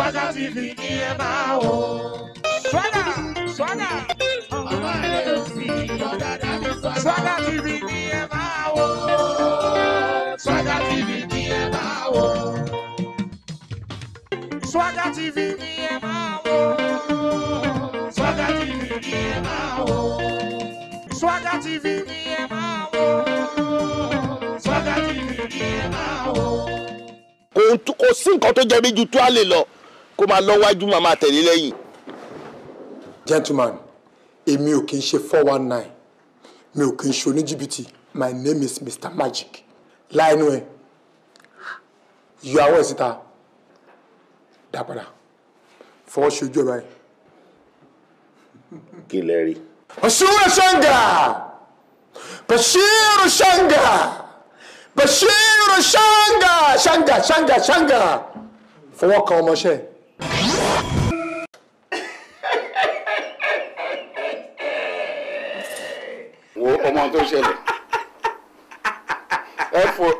Swagger TV ni ẹ máa Swagger Swagger ní. Swagger Swagger. Swagger Swagger. Swagger wò. Swagger TV ni ẹ máa wò. kò sí nǹkan tó jẹ́ bí ju tó a lè lọ kó máa lọ wájú máa máa tẹ̀lé lẹ́yìn. gentleman èmi ò kì í ṣe four one nine mi ò kì í ṣe oníjìbìtì my name is mr magic láìnú ẹ yọ àwọn ẹ síta dá padà fọwọ́ ṣojú ẹ báyìí. kí lẹ rí. Bashiru Shanga! Bashiru Shanga! Bashiru Shanga! Shanga Shanga Shanga! Fọwọ́ kan ọmọṣẹ́. wo tó ṣẹlẹ̀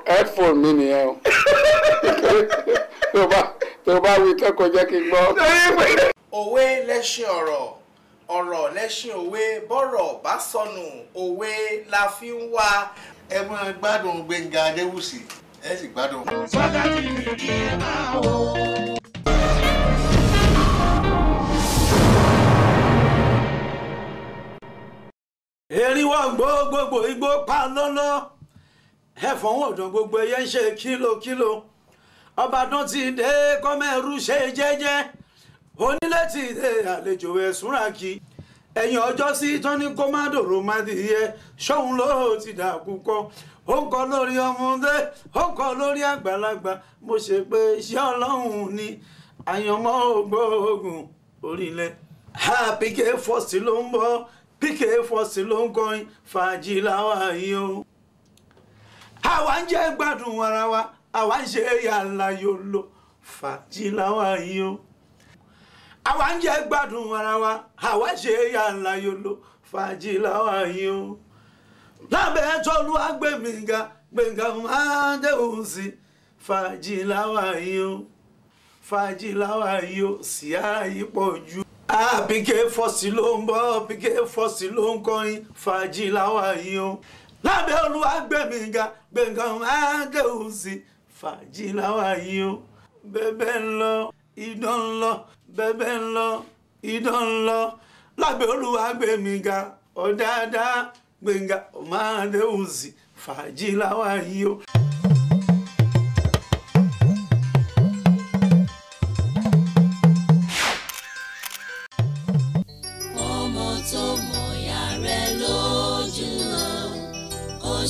headphone mi nìyẹn o tó bá wí tẹ́kọ̀ọ́ jẹ́ kí n gbọ́. òwe lẹ́ṣin ọ̀rọ̀ ọ̀rọ̀ lẹ́ṣin òwe bọ́rọ̀ bá sọnù òwe la fi ń wá. ẹ máa gbádùn Gbẹ́ngà Adéwùsì ẹ sì gbádùn. TV ni ẹ máa wò. Gbogbogbò igbó pa lọ́lọ́ ẹ̀fọ́n ọ̀dàn gbogbo ẹyẹ ń ṣe kílòkílò ọba tán ti dé kọ́mẹ́rù ṣe jẹ́jẹ́. Onílé ti dé àlejò ẹ̀sùnra kí. Ẹ̀yìn ọjọ́ sí tán ní kó má dòrò má dìyẹ. Ṣọ́hun ló ti dà púpọ̀. Ó ń kọ́ lórí ọmọdé ó ń kọ́ lórí àgbàlagbà. Mo ṣe pé iṣẹ́ ọlọ́run ni. Àyànmọ́ ògbóògùn orílẹ̀. Pk first ló ń bọ̀ pk first ló ń kọrin fàájì láwa yìí o. Àwa ń jẹ́ gbádùn ara wa àwa ń ṣe yàrá yòlò fàájì láwa yìí o. Àwa ń jẹ́ gbádùn ara wa àwa ń ṣe yàrá yòlò fàájì láwa yìí o. Lábẹ́ tọ́lú agbẹ̀míga gbẹ̀ngà máa dẹ̀hùn sí fàájì láwa yìí o. Fàájì láwa yìí o sì á yí pọ̀ jù. Àbíkẹ́ fọ́sì ló ń bọ̀ bíkẹ́ fọ́sì ló ń kọrin fàájì láwa yìí o. Lábẹ́ olúwàgbẹ̀míga gbẹ̀ngà máa dẹ̀hùn sí fàájì láwa yìí o. Bẹ́ẹ̀ ń lọ idán ń lọ bẹ́ẹ̀ ń lọ idán ń lọ. Lábẹ́ olúwàgbẹ̀míga ọ̀dáadáa gbẹ̀ngà máa dẹ̀hùn sí fàájì láwa yìí o.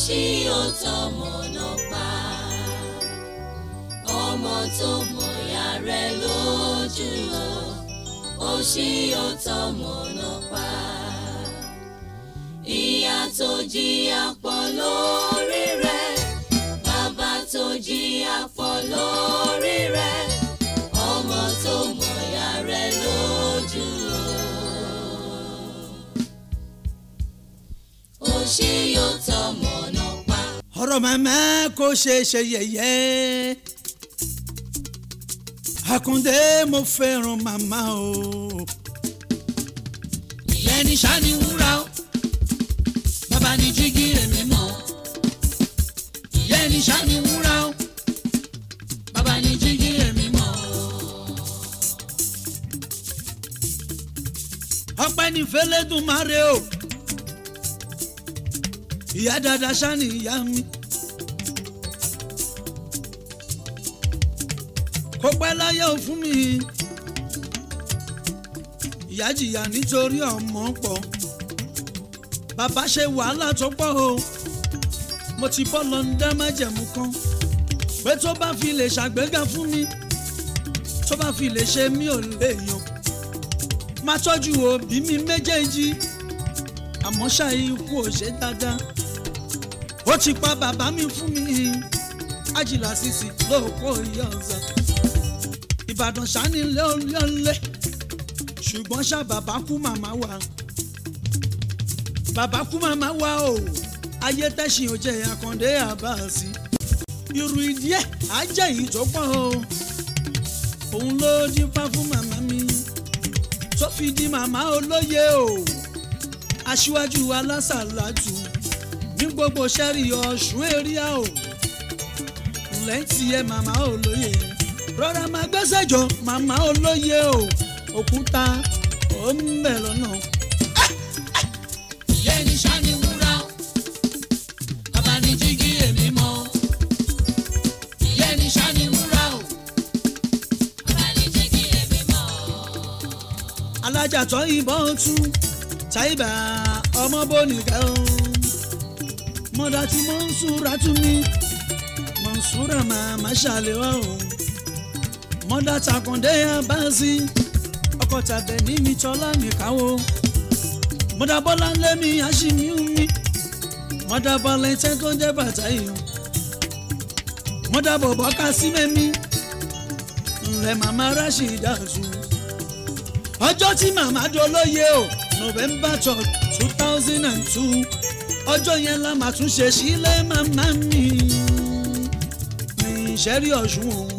ṣí òtọ́mọ náà pa. Ọmọ tó mọ̀yà rẹ̀ lójú o ó ṣí òtọ́mọ náà pa. Ìyá tó jìyà pọ̀ lórí ọ̀rọ̀ màmá kò ṣe ṣe yẹ̀yẹ́. Àkàndé mo fẹ́ràn màmá o. Ìyẹn ní sani wúrà o. Bàbá ní jígí èmi mọ̀. Ìyẹn ní sani wúrà o. Bàbá ní jígí èmi mọ̀. Ọpẹ́ ní fẹlẹ́dùn máa re o ìyá dada sani ìyá mi. Kó pẹ́ láyé ò fún mi. Ìyá jìyà nítorí ọmọ pọ̀. Bàbá ṣe wàhálà tó pọ̀ o. Mo ti bọ́ lọ́ndà májẹ̀mú kan. Pé tó bá fi lè ṣàgbéga fún mi tó bá fi lè ṣe mí ò lè yan má tọ́jú òbí mi méjèèjì. Àmọ́ ṣáà ikú ò ṣe dáadáa ó ti pa bàbá mi fún mi. Ajílà sísì lóòkó ìyá ọ̀sà. Ìbàdàn sani lẹ́ọ̀lẹ́ ṣùgbọ́n ṣá bàbá kú màmá wa. Bàbá kú màmá wa o. Ayé tẹ̀sìn ò jẹ́ àkàndé àbáàsì irú ìdí ẹ̀ á jẹ́ èyí tó pọ̀ o. Òun ló dífá fún màmá mi. Tó fi di màmá olóye o. Aṣíwájú alásàlátù ní gbogbo sẹ́rí ọ̀ṣun èrìà o. Lẹ́ǹtì ẹ̀ màmá olóye rọra máa gbẹ́sẹ̀ jọ màmá olóye o. Òkúta ó ń bẹ̀ lọ́nà. yẹ́nì sani wúrà bàbá ní jígí èmi mọ́ yẹ́nì sani wúrà o. Bàbá ní jígí èmi mọ́. alájà tó ìbọn tú táìbà ọmọ bónìkà o mọ̀dà tí mọ̀nsúra tún mi. Mọ̀nsúra màmá ṣàlẹ́wà o. Mọ̀dà takùndé abáǹsì ọkọ̀ tàbẹ̀ ní mi tọ́lá nìkáwó mọ̀dà bọ́lá ńlẹ́mi àṣìmíú mi mọ̀dà bọ́lá ẹ̀tẹ́ tó ń bàtà yìí mọ̀dà bọ̀bọ̀ ká sí mẹ́mí ńlẹ̀ màmá rashida tún ọjọ́ tí màmá dolóye o november twelve two thousand and two ọjọ́ yẹn la máa tún ṣe sílẹ̀ màmá mi. Ìṣẹ́rí ọ̀ṣun òun.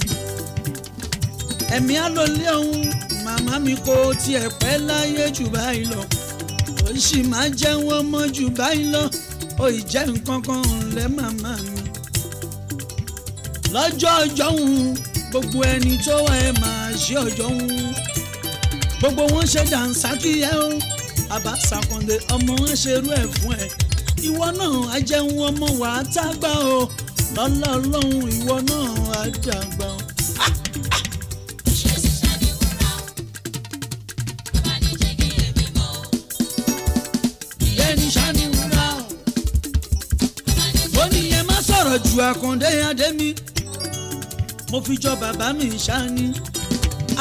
Ẹ̀mí àlọ́lé ọ̀hún màmá mi kò tiẹ̀ pẹ́ láyé jù báyìí lọ. Ó máa jẹ́ wọ́n jù báyìí lọ. Ó jẹ́ nǹkan kan lẹ́ màmá mi. Lọ́jọ́ ọjọ́ òun gbogbo ẹni tó wà ẹ̀ máa ṣe ọjọ́ òun. Gbogbo wọn ṣe dànsákì ẹ o. Àbá ṣàkàndé ọmọ wọn ṣerú ẹ fún ẹ ìwọ náà á jẹun ọmọ á tágbà o. Lọ́lá ọlọ́run ìwọ náà á dàgbà o. sọ̀rọ̀ ju àkàndé adémi. Mo fi jọ bàbá mi ṣáni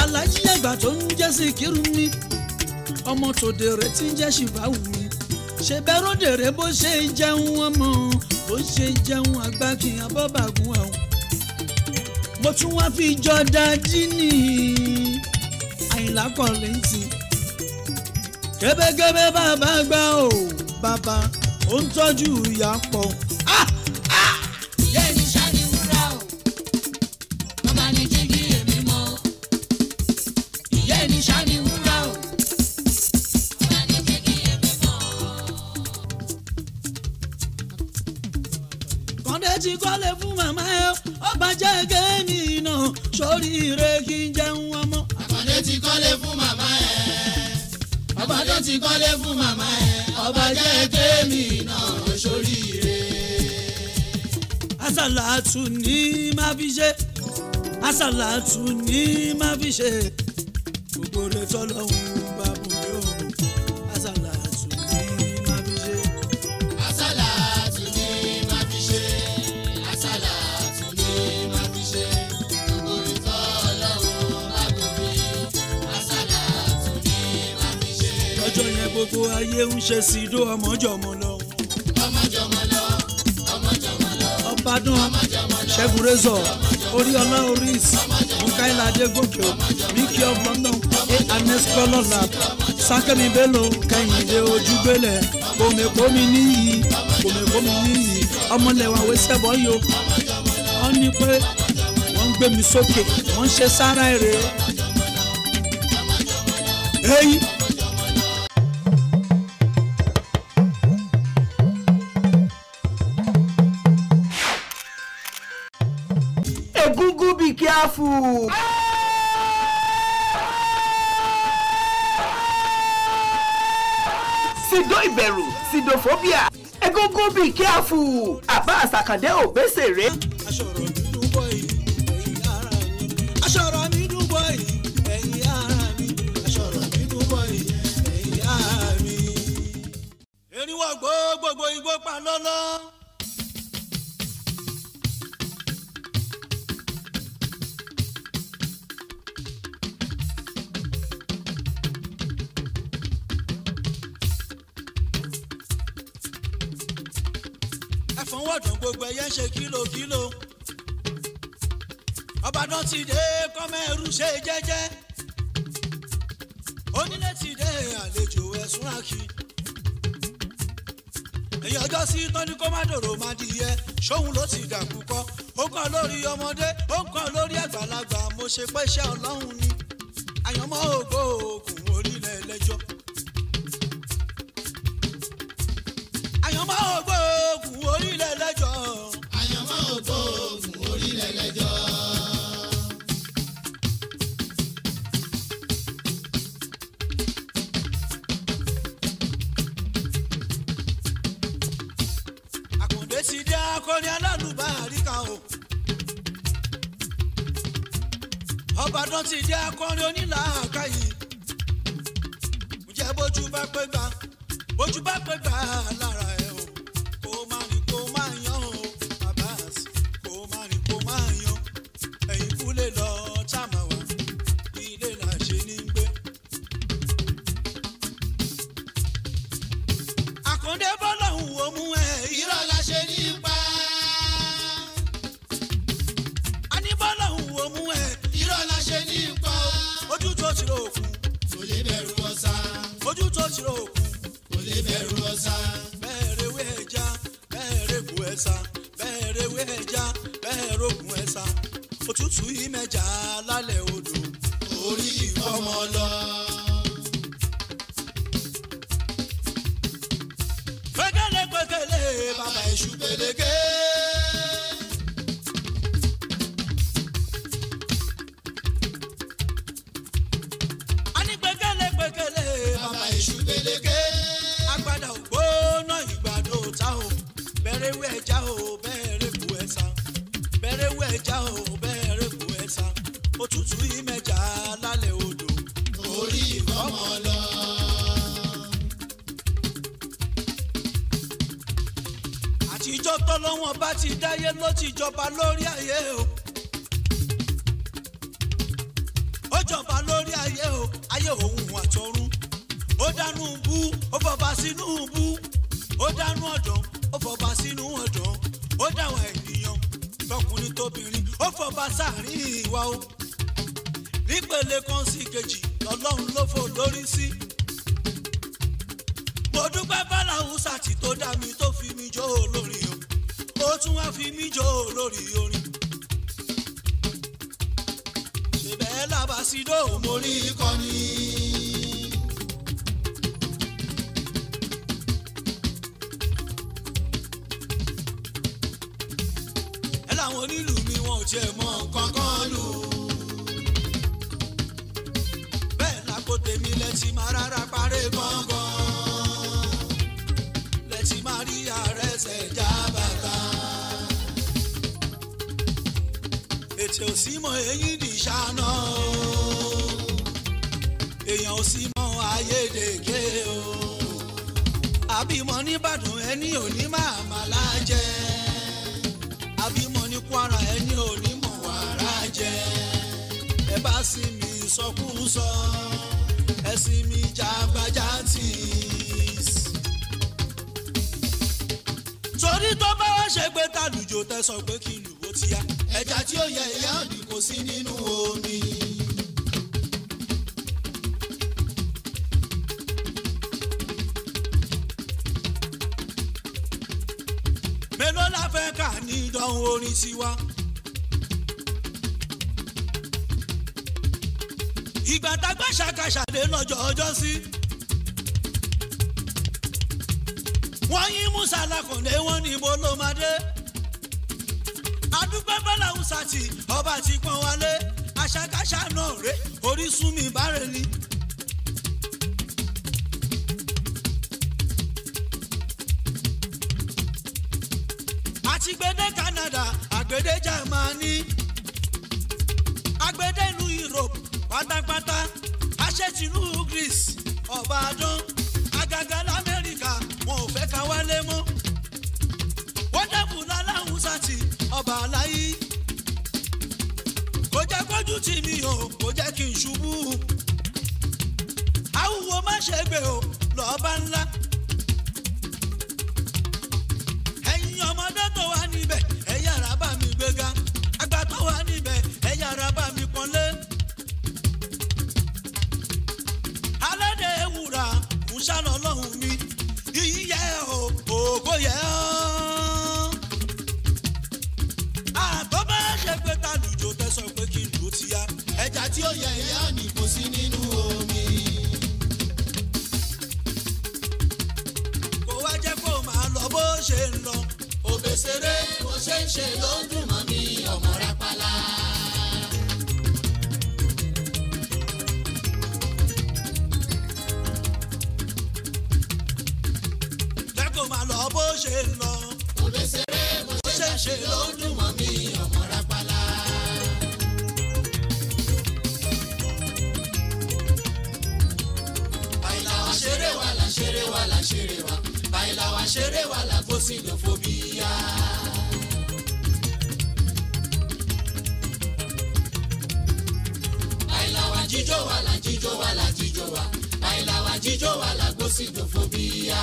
alájí àgbà tó ń jẹ́ síkírù mi ọmọ tòdèrè tí ń jẹ́ ṣìbáwù mi ṣe bẹ́rù dèrè bó ṣe jẹun ọmọ bó ṣe jẹun àgbà kì í abọ́bàgùn àwọn. mo tún wá fi jọ dájí ní àyìnlá kọ́lẹ́ǹtì kébékébé bàbá gbà ó bàbá ó ń tọ́jú ìyá pọ̀. Ah! Kọ́lé fún màmá ẹ ọba jẹ́ kéènì náà sórí ire kí n jẹun ọmọ. àkàndé ti kọ́lé fún màmá ẹ̀. Àkàndé ti kọ́lé fún màmá ẹ̀. Ọba jẹ́ kémi náà sóríire. asàlátù ní má fi ṣe. Asàlátù ní má fi ṣe. Gbogbo rẹ tọ́lọ́hún gbogbo ayé ń ṣe sídó ọmọjọmọ lọ. ọmọjọmọ lọ ọmọjọmọ lọ ọbàdàn ṣẹ́gun rẹ́zọ̀ oríọlá oris mukaila adégòkè miki of london anes kọlọ́lá sákẹ́mi bello kẹ́hìndé ojúgbélẹ̀ kòmèkómi níyì kòmèkómi níyì ọmọlẹ́wà wẹ́sẹ̀bọ̀ yo wọ́n ní pé wọ́n ń gbé mi sókè wọ́n ń ṣe sára èrè. èyí careful. Sido ìbẹ̀rù sidophobia Egungun be careful. Àbá àsàkàndé òbésèré. Onílé ti dé àlejò ẹ̀sùn àkì èyí ọjọ́ sí tọ́ni kó má dòrò má dìyẹ. Ṣóhun ló ti dàkú kọ́. Ó kàn lórí ọmọdé ó kàn lórí àgbàlagbà. Mo ṣe pé iṣẹ́ ọlọ́run ni. Àyànmọ́ ògo ògùn orílẹ̀ ẹlẹ́jọ́ àyànmọ́ ògo ògùn ọbàdàn ti dé akọrin onílàákàyè. Ǹjẹ́ bójú bá pé gbà bójú bá pé gbà lára ẹ ojú tó ti rò òkun kò lè bẹ̀rù ọ̀sà. ojú tó ti rò òkun kò lè bẹ̀rù ọ̀sà. bẹ́ẹ̀rẹ̀ wé ẹja bẹ́ẹ̀rẹ̀ bu ẹ̀sà bẹ́ẹ̀rẹ̀ wé ẹja bẹ́ẹ̀rẹ̀ ogun ẹ̀sà òtútù yìí mẹ́jà lálẹ́ odò orí ìfọmọ lọ. pẹ́kẹ́lẹ́ pẹ́kẹ́lẹ́ bàbá èṣù pélékè. Jọba lórí ayé o. ó jọba lórí ayé o ayé òun àtọ̀run. ó dánú bú ó fọba sínú bú. ó dánú ọ̀dàn ó fọba sínú ọ̀dàn. ó dáwọn ènìyàn tọkùnrin tóbìnrin ó fọba sáàrin ìwà o. nípele kan sí kejì lọ́lọ́run ló fò lórí sí. mo dúpẹ́ báláwùsà tí tó dá mi tó fi mi jó olórin o ó tún wá fi mí jó olórí orin. ṣèbẹ́ làbàṣídò mo rí ìkọ́ni. ẹ láwọn onílù mi wọn ò tiẹ̀ mọ kankan lù. bẹ́ẹ̀ lágbo tèmi lẹ́tì máa rárá ètò òsì mọ eyín di ìṣáná o. èèyàn ò sí mọ ayédèké o. àbímọ nìbàdàn ẹni ò ní máa máa lájẹ àbímọ ní kwara ẹni ò ní mọ̀ wàrà jẹ ẹ bá sì mí sọkúsọ ẹ sì mí jàgbájá tì í. torí tó bá wá ṣe pé tàlùjò tẹ sọ pé kí lù ó ti ẹja tí ó yẹ ìyá òdì kò sí nínú omi. mélòó la fẹ́ kà ní ìdánwò orin tiwa. ìgbà tágbà ṣàkàṣàdé lọ́jọ́ ọjọ́ sí. wọ́n yín musa lakọ̀dé wọ́n ní ló máa dé. adúpẹ́ bọ́lá húsàtì ọba ti pọ́n wálé. Àṣàkáṣà náà rè orísun mi báre ni. àti gbédé Canada àgbédé Germany. Àgbédé ìlú Europe pátápátá. Aṣètìlú Greece ọ̀bàdàn àgàgà lamẹ́ríkà wọn ò fẹ́ ká wálé mọ́. Wọ́n dẹ́kun láláhùn sátì ọba aláyí kójú tì mí o kò jẹ́ kí n ṣubú. Àwùwọ̀ má ṣe gbé o lọ́ọ́ bá ńlá tí ó yẹ ìyá ni kò sí nínú omi. kò wá jẹ́ kó máa lọ bó ṣe ń lọ. òbèsèré bó ṣe ṣe ló wa là gbósìlòfóbíà. bàìlà wa jíjó wa là jíjó wa là jíjó wa bàìlà wa jíjó wa là gbósìlòfóbíà.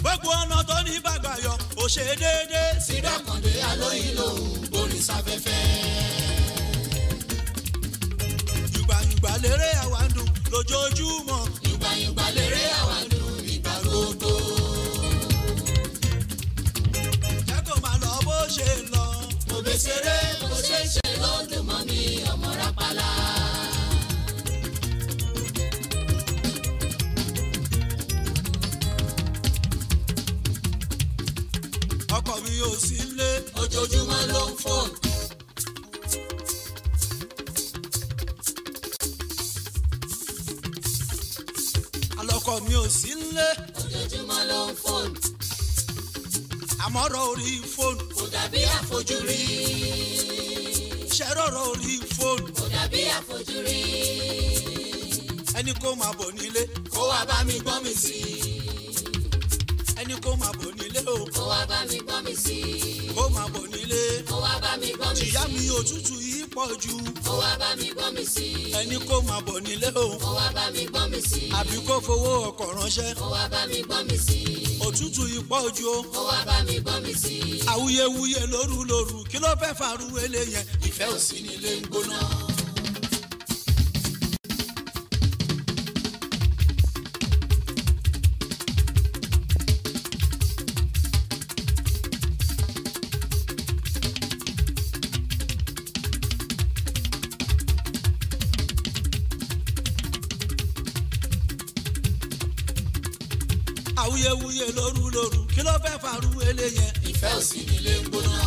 gbogbo ọ̀nà tó ní bàgbà yọ ò ṣe déédéé. sídàkàndé alóyin lòun borin sáfẹ́fẹ́. lérè àwàdùn lójoojúmọ́. ìgbà ìgbà lérè àwàdùn ìgbà gbogbo. jẹ́ kó máa lọ bó ṣe lọ. mo bẹ ṣeré bó ṣe ṣe ló dùn mọ́ mi ọmọ rápálá. ọkọ mi ò sí ilé. ojoojúmọ́ ló ń fọ́ọ̀nù. Alọ́kọ mi ò sí lé. ojoojúmọ́ ló ń fóònù. àmọ́rọ̀ orí fóònù. kò dàbí àfojúrí. ṣẹ́rọ̀rọ̀ orí fóònù. kò dàbí àfojúrí. ẹni kó máa bọ̀ nílé. kó wá bá mi gbọ́ mi sí i ẹni kó máa bọ̀ nílé o. kó wá bá mi gbọ́ mi sí i. kó máa bọ̀ nílé. kó wá bá mi gbọ́ mi sí i. tìyá mi òtútù yìí pọ̀ jù. kó wá bá mi gbọ́ mi sí ẹni kó máa bọ̀ nílé o. kó wá bá mi gbọ́ mi sí àbí kó fowó ọkọ̀ ránṣẹ́. kó wá bá mi gbọ́ mi sí òtútù yìí pọ̀ jù o. kó wá bá mi gbọ́ mi sí i. awuyewuye lóru lóru kí ló fẹ́ faru eléyẹn. ìfẹ́ ò sí nílé ń gbóná. Faru eléyẹn. ìfẹ́ ò sí nílé ń gbóná.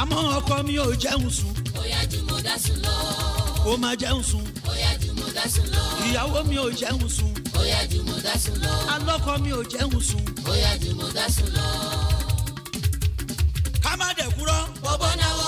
àmọ́ ọkọ mi ò jẹun sùn. ó yá jù mo dá sùn lọ. ó máa jẹun sùn. ó yá jù mo dá sùn lọ. ìyàwó mi ò jẹun sùn. ó yá jù mo dá sùn lọ. alọ́kọ mi ò jẹun sùn. ó yá jù mo dá sùn lọ. ká má dẹ̀ kúrọ́. bọ́bọ́ náwó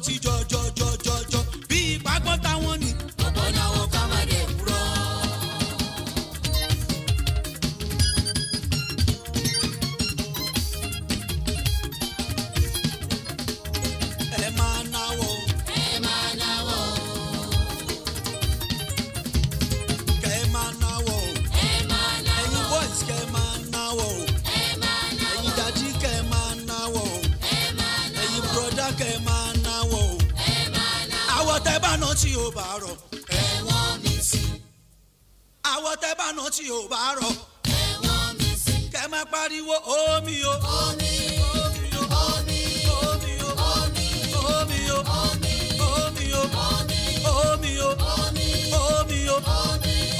ti jọjú. máa pariwo omi o. omi omi o. omi omi o. omi omi o. omi omi o. omi o.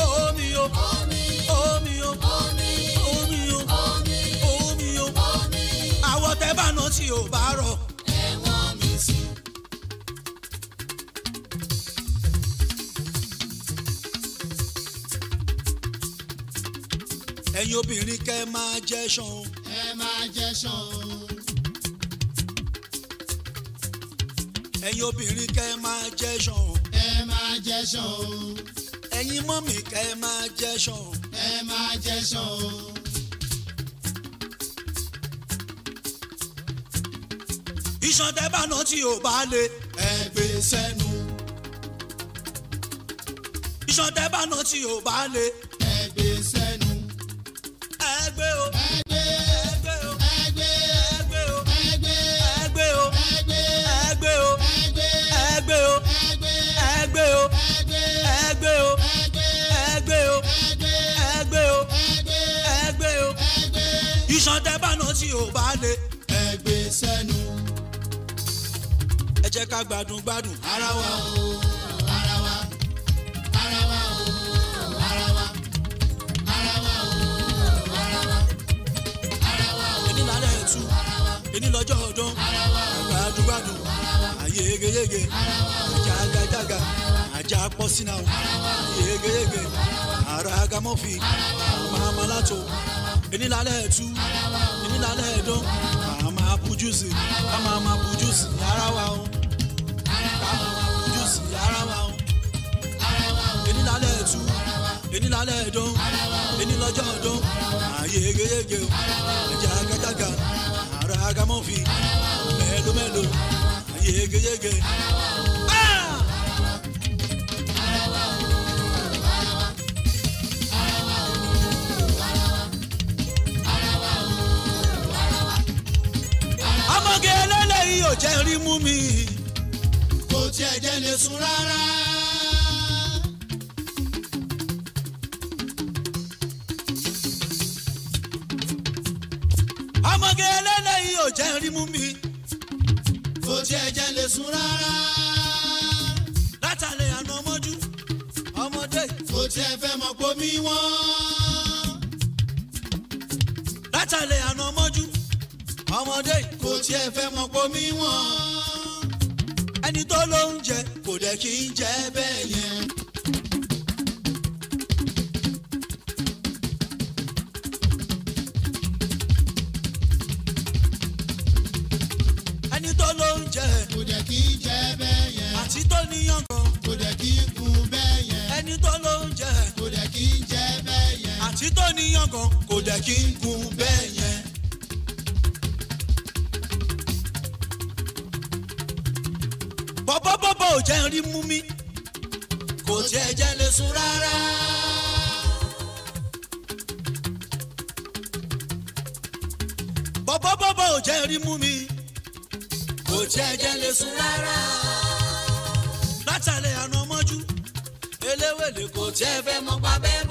omi o. omi o. omi o. omi o. omi o. àwọ̀ tẹ́ bá nà tí ò bá rọ̀. Ẹ̀yin obìnrin kẹ́ máa jẹ́ ṣan o. ẹ máa jẹ ṣan o. ẹ̀yin obìnrin kẹ́ máa jẹ́ ṣan o. ẹ máa jẹ ṣan o. ẹ̀yin mọ́mì kẹ́ máa jẹ́ ṣan o. ẹ máa jẹ ṣan o. iṣan tẹ́ bá náà tí ò bá le. ẹ gbé sẹ́nu. iṣan tẹ́ bá náà tí ò bá le. Ò bá le. ẹ gbé sẹ́nu. ẹ jẹ́ ká gbádùn gbádùn. ara wa o ara wa ara wa o ara wa ara wa o ara wa ara wa o. Èní lálẹ́ ẹ̀tú èní lọ́jọ́ ọdún. Gbádùn gbádùn. Àyè yegeyege ajá agajaga ajá pọ̀ sínú àwọn àyè yegeyege ara agamọ́fì látò. Èní lálẹ́ ẹ̀tú. Èní lálẹ́ ẹ̀dán ká máa bujú sí ká máa máa bujú sí ara wa o. Ká máa máa bujú sí ara wa o. Èní lálẹ́ ẹ̀tú èní lálẹ́ ẹ̀dán èní lọ́jọ́ ọ̀dán ààyè yegeyege o ẹ̀jẹ̀ agájága ara agamọ́fì mẹ́lòmẹ́lò. Ààyè yegeyege. Jẹ́ rí mú mi. kò tiẹ̀ jẹ́ lè sùn rárá. ọmọge eléyìí ò jẹ́ rí mú mi. kò tiẹ̀ jẹ́ lè sùn rárá. látàlẹ́ àná mọ́jú ọmọdé kò tiẹ̀ fẹ́ mọ̀ pé mi wọ́n. látàlẹ́ àná mọ́jú ọmọdé kò tiẹ̀ fẹ́ mọ̀ pé mi wọ́n. ẹni tó ló ń jẹ kò dẹ̀ kí ń jẹ bẹ́ẹ̀ yẹn. ẹni tó ló ń jẹ kò dẹ̀ kí í jẹ́ bẹ́ẹ̀ yẹn. àti tó níyàn kan kò dẹ̀ kí í kun bẹ́ẹ̀ yẹn. ẹni tó ló ń jẹ kò dẹ̀ kí í jẹ́ bẹ́ẹ̀ yẹn. àti tó níyàn kan kò dẹ̀ kí ń gun bẹ́ẹ̀ yẹn. Ò jẹ́ rí mú mi kò tiẹ̀ jẹ́ lè sùn rárá. bọ́bọ́bọ́bọ́ ò jẹ́ rí mú mi kò tiẹ̀ jẹ́ lè sùn rárá. látàlẹ́ àná mọ́jú eléwèlé kò tiẹ̀ fẹ́ mọ́ pa bẹ́ẹ̀.